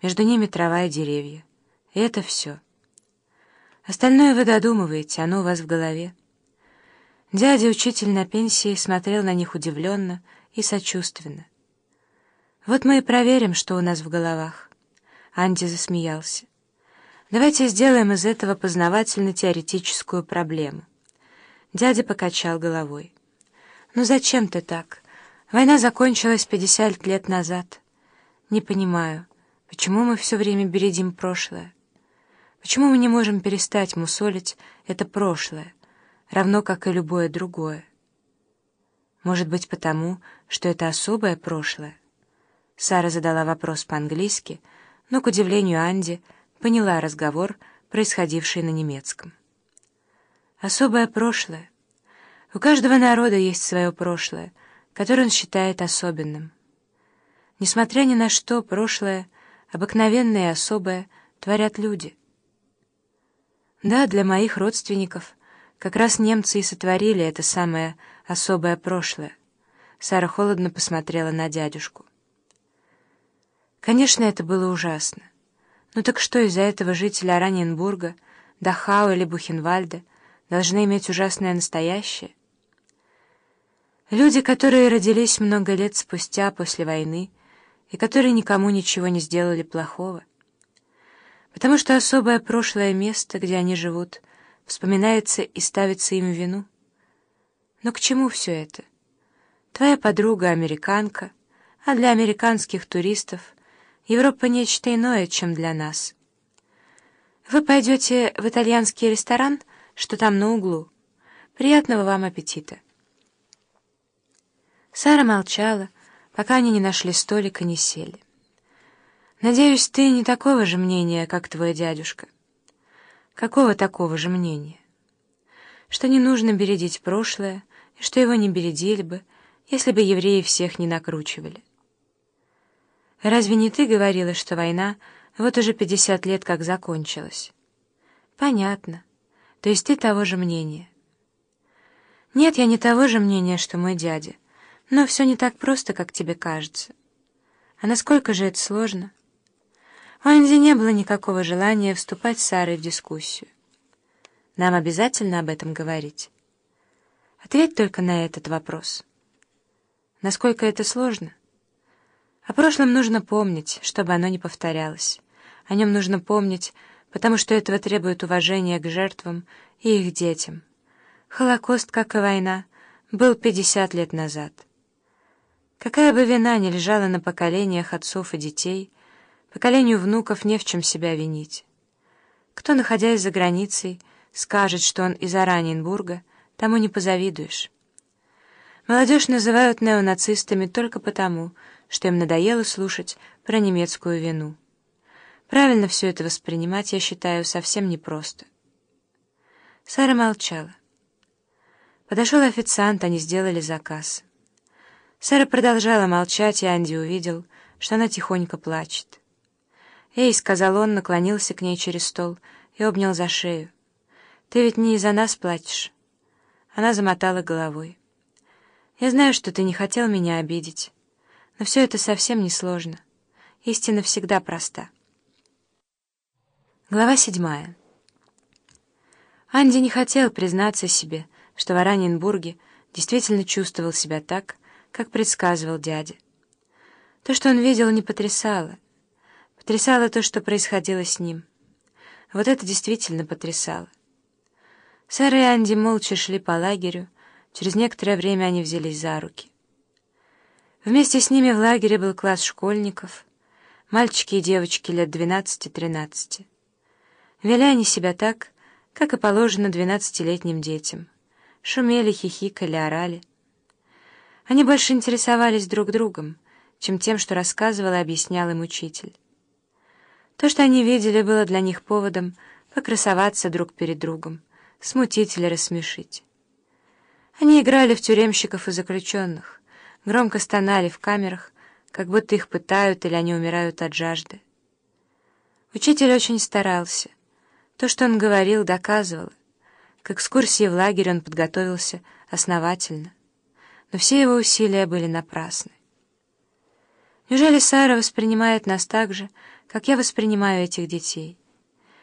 Между ними трава и деревья. И это все. Остальное вы додумываете, оно у вас в голове. Дядя, учитель на пенсии, смотрел на них удивленно и сочувственно. «Вот мы и проверим, что у нас в головах». Анди засмеялся. «Давайте сделаем из этого познавательно-теоретическую проблему». Дядя покачал головой. «Ну зачем ты так? Война закончилась пятьдесят лет назад. Не понимаю, почему мы все время бередим прошлое? Почему мы не можем перестать мусолить это прошлое, равно как и любое другое? Может быть, потому, что это особое прошлое?» Сара задала вопрос по-английски, но, к удивлению Анди, поняла разговор, происходивший на немецком. Особое прошлое. У каждого народа есть свое прошлое, которое он считает особенным. Несмотря ни на что, прошлое, обыкновенное и особое, творят люди. Да, для моих родственников как раз немцы и сотворили это самое особое прошлое. Сара холодно посмотрела на дядюшку. Конечно, это было ужасно. Ну так что из-за этого жители Араньенбурга, Дахау или Бухенвальда должны иметь ужасное настоящее? Люди, которые родились много лет спустя после войны и которые никому ничего не сделали плохого. Потому что особое прошлое место, где они живут, вспоминается и ставится им вину. Но к чему все это? Твоя подруга американка, а для американских туристов Европа нечто иное, чем для нас. Вы пойдете в итальянский ресторан — что там на углу. Приятного вам аппетита!» Сара молчала, пока они не нашли столик и не сели. «Надеюсь, ты не такого же мнения, как твой дядюшка». «Какого такого же мнения?» «Что не нужно бередить прошлое, и что его не бередили бы, если бы евреи всех не накручивали». «Разве не ты говорила, что война вот уже пятьдесят лет как закончилась?» «Понятно. То есть ты того же мнения? Нет, я не того же мнения, что мой дядя. Но все не так просто, как тебе кажется. А насколько же это сложно? У Анди не было никакого желания вступать с Сарой в дискуссию. Нам обязательно об этом говорить. Ответь только на этот вопрос. Насколько это сложно? О прошлом нужно помнить, чтобы оно не повторялось. О нем нужно помнить, потому что этого требует уважения к жертвам и их детям. Холокост, как и война, был 50 лет назад. Какая бы вина ни лежала на поколениях отцов и детей, поколению внуков не в чем себя винить. Кто, находясь за границей, скажет, что он из Араньенбурга, тому не позавидуешь. Молодежь называют неонацистами только потому, что им надоело слушать про немецкую вину. Правильно все это воспринимать, я считаю, совсем непросто. Сара молчала. Подошел официант, они сделали заказ. Сара продолжала молчать, и Анди увидел, что она тихонько плачет. «Эй», — сказал он, наклонился к ней через стол и обнял за шею. «Ты ведь не из-за нас плачешь?» Она замотала головой. «Я знаю, что ты не хотел меня обидеть, но все это совсем не сложно. Истина всегда проста». Глава седьмая. Анди не хотел признаться себе, что в Араненбурге действительно чувствовал себя так, как предсказывал дядя. То, что он видел, не потрясало. Потрясало то, что происходило с ним. Вот это действительно потрясало. Сара и Анди молча шли по лагерю, через некоторое время они взялись за руки. Вместе с ними в лагере был класс школьников, мальчики и девочки лет двенадцати-тринадцати. Вели они себя так, как и положено двенадцатилетним детям. Шумели, хихикали, орали. Они больше интересовались друг другом, чем тем, что рассказывал и объяснял им учитель. То, что они видели, было для них поводом покрасоваться друг перед другом, смутить или рассмешить. Они играли в тюремщиков и заключенных, громко стонали в камерах, как будто их пытают или они умирают от жажды. Учитель очень старался. То, что он говорил, доказывало. К экскурсии в лагерь он подготовился основательно. Но все его усилия были напрасны. Неужели Сара воспринимает нас так же, как я воспринимаю этих детей.